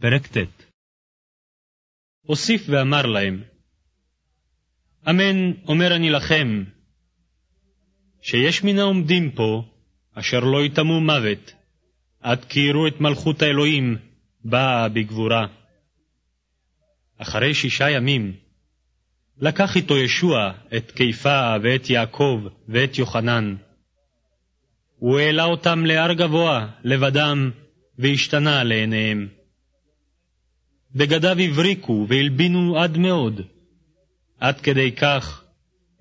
פרק ט. הוסיף ואמר להם, אמן אומר אני לכם, שיש מן העומדים פה, אשר לא יטמאו מוות, עד כי יראו את מלכות האלוהים באה בגבורה. אחרי שישה ימים, לקח איתו ישוע את קיפה ואת יעקב ואת יוחנן. הוא העלה אותם להר גבוה, לבדם, והשתנה לעיניהם. בגדיו הבריקו והלבינו עד מאוד, עד כדי כך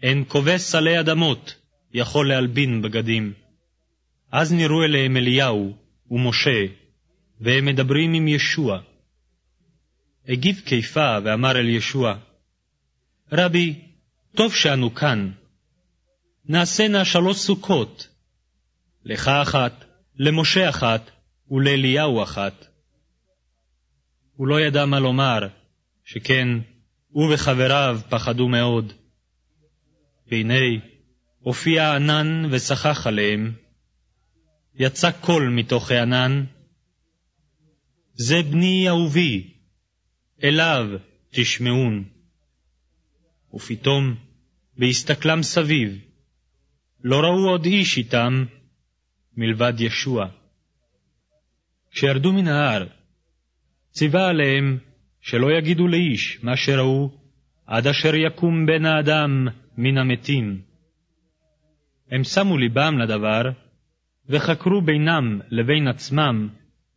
אין כובש סלי אדמות יכול להלבין בגדים. אז נראו אליהם אליהו ומשה, והם מדברים עם ישוע. הגיב קיפה ואמר אל ישוע, רבי, טוב שאנו כאן. נעשינה שלוש סוכות, לך אחת, למשה אחת ולאליהו אחת. הוא לא ידע מה לומר, שכן הוא וחבריו פחדו מאוד. והנה, הופיע ענן ושחח עליהם. יצא קול מתוך הענן, זה בני אהובי, אליו תשמעון. ופתאום, בהסתכלם סביב, לא ראו עוד איש איתם, מלבד ישוע. כשירדו מן ההר, ציווה עליהם שלא יגידו לאיש מה שראו, עד אשר יקום בן האדם מן המתים. הם שמו ליבם לדבר, וחקרו בינם לבין עצמם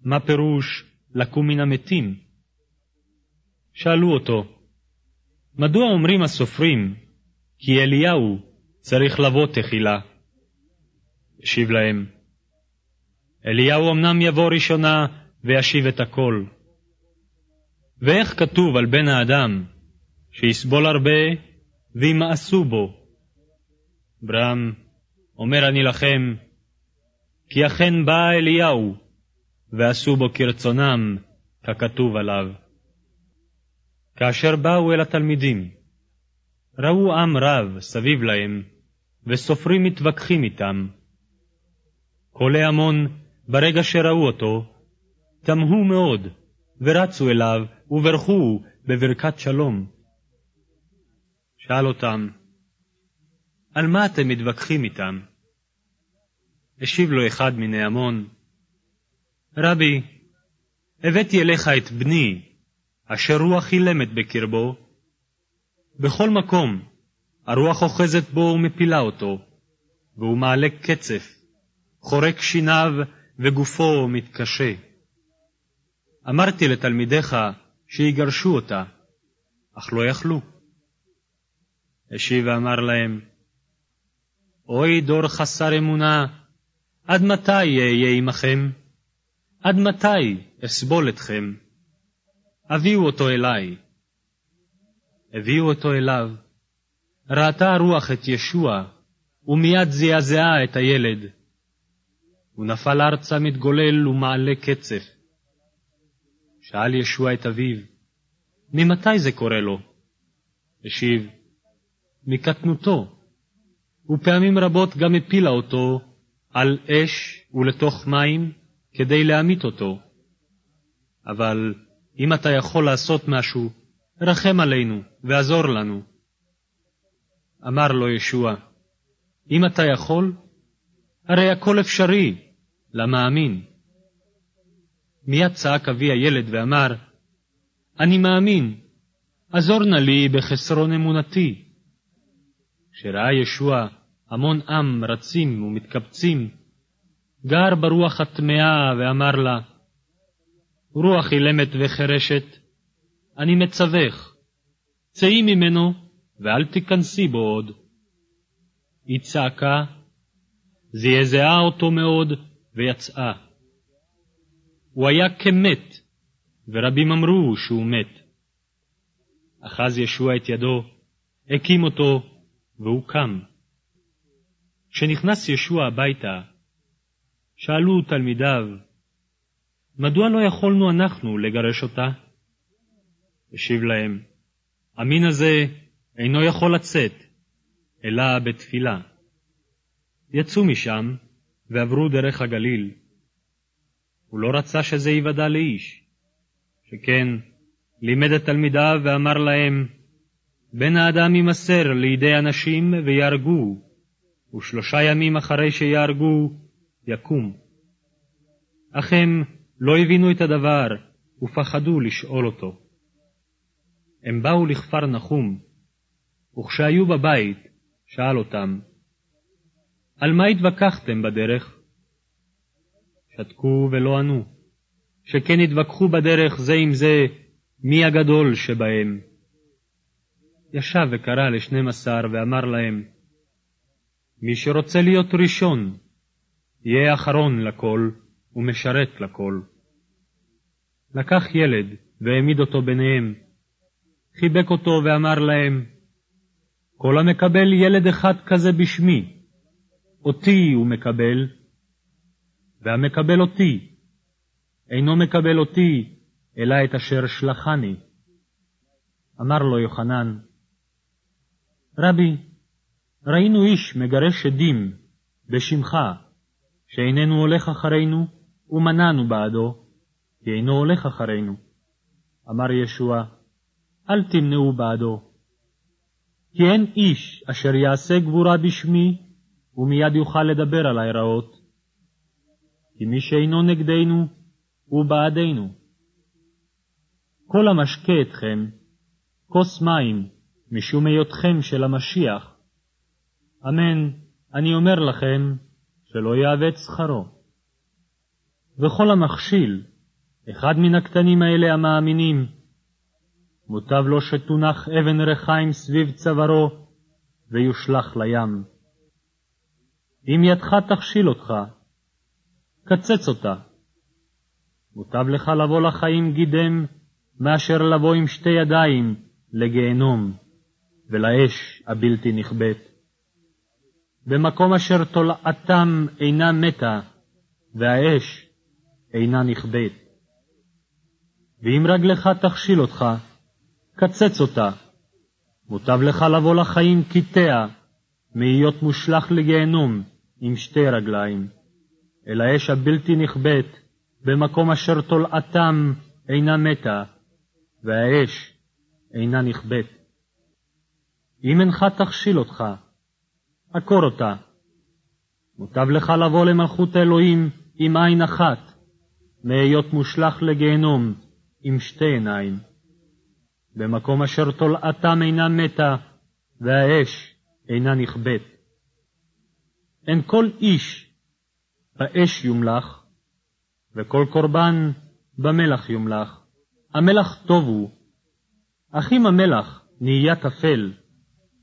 מה פירוש לקום מן המתים. שאלו אותו, מדוע אומרים הסופרים כי אליהו צריך לבוא תחילה? השיב להם, אליהו אמנם יבוא ראשונה וישיב את הכל. ואיך כתוב על בן האדם, שיסבול הרבה וימאסו בו? ברם, אומר אני לכם, כי אכן בא אליהו, ועשו בו כרצונם, ככתוב עליו. כאשר באו אל התלמידים, ראו עם רב סביב להם, וסופרים מתווכחים איתם. כל ההמון, ברגע שראו אותו, תמהו מאוד, ורצו אליו, וברכו בברכת שלום. שאל אותם, על מה אתם מתווכחים איתם? השיב לו אחד מני המון, רבי, הבאתי אליך את בני, אשר רוח אילמת בקרבו. בכל מקום הרוח אוחזת בו ומפילה אותו, והוא מעלה קצף, חורק שיניו וגופו מתקשה. אמרתי לתלמידיך שיגרשו אותה, אך לא יכלו. השיב ואמר להם, אוי דור חסר אמונה, עד מתי אהיה עמכם? עד מתי אסבול אתכם? הביאו אותו אליי. הביאו אותו אליו. ראתה הרוח את ישוע, ומיד זעזעה את הילד. הוא נפל ארצה מתגולל ומעלה קצף. שאל ישוע את אביו, ממתי זה קורה לו? השיב, מקטנותו, ופעמים רבות גם הפילה אותו על אש ולתוך מים כדי להמית אותו. אבל אם אתה יכול לעשות משהו, רחם עלינו ועזור לנו. אמר לו ישוע, אם אתה יכול, הרי הכל אפשרי למאמין. מיד צעק אבי הילד ואמר, אני מאמין, עזור נא לי בחסרון אמונתי. כשראה ישוע המון עם רצים ומתקבצים, גר ברוח הטמאה ואמר לה, רוח אילמת וחרשת, אני מצווך, צאי ממנו ואל תיכנסי בו עוד. היא צעקה, זעזעה אותו מאוד ויצאה. הוא היה כמת, ורבים אמרו שהוא מת. אחז ישוע את ידו, הקים אותו, והוא קם. כשנכנס ישוע הביתה, שאלו תלמידיו, מדוע לא יכולנו אנחנו לגרש אותה? השיב להם, המין הזה אינו יכול לצאת, אלא בתפילה. יצאו משם ועברו דרך הגליל. הוא לא רצה שזה ייוודע לאיש, שכן לימד את תלמידיו ואמר להם, בן האדם יימסר לידי אנשים ויהרגו, ושלושה ימים אחרי שיהרגו, יקום. אך הם לא הבינו את הדבר, ופחדו לשאול אותו. הם באו לכפר נחום, וכשהיו בבית, שאל אותם, על מה התווכחתם בדרך? שתקו ולא ענו, שכן התווכחו בדרך זה עם זה, מי הגדול שבהם. ישב וקרא לשנים עשר ואמר להם, מי שרוצה להיות ראשון, יהיה אחרון לכל ומשרת לכל. לקח ילד והעמיד אותו ביניהם, חיבק אותו ואמר להם, כל המקבל ילד אחד כזה בשמי, אותי הוא מקבל, והמקבל אותי, אינו מקבל אותי, אלא את אשר שלחני. אמר לו יוחנן, רבי, ראינו איש מגרש שדים בשמך, שאיננו הולך אחרינו, ומנענו בעדו, כי אינו הולך אחרינו. אמר ישוע, אל תמנעו בעדו, כי אין איש אשר יעשה גבורה בשמי, ומיד יוכל לדבר על ההיראות. כי מי שאינו נגדנו, הוא בעדנו. כל המשקה אתכם, כוס מים, משום היותכם של המשיח. אמן, אני אומר לכם, שלא יאבד שכרו. וכל המכשיל, אחד מן הקטנים האלה המאמינים, מוטב לו שתונח אבן רחיים סביב צווארו, ויושלך לים. אם ידך תכשיל אותך, קצץ אותה. מוטב לך לבוא לחיים גידם, מאשר לבוא עם שתי ידיים לגיהנום, ולאש הבלתי נכבדת. במקום אשר תולעתם אינה מתה, והאש אינה נכבדת. ואם רגלך תכשיל אותך, קצץ אותה. מוטב לך לבוא לחיים קיטע, מהיות מושלך לגיהנום עם שתי רגליים. אל האש הבלתי נכבדת, במקום אשר תולעתם אינה מתה, והאש אינה נכבדת. אם אינך תכשיל אותך, עקור אותה. מוטב לך לבוא למלכות האלוהים עם עין אחת, מהיות מושלך לגיהנום עם שתי עיניים. במקום אשר תולעתם אינה מתה, והאש אינה נכבדת. אין כל איש באש יומלך, וכל קורבן במלח יומלך. המלח טוב הוא, אך אם המלח נהיה טפל,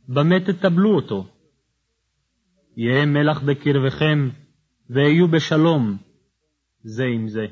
במה תטבלו אותו? יהא מלח בקרבכם, והיו בשלום זה עם זה.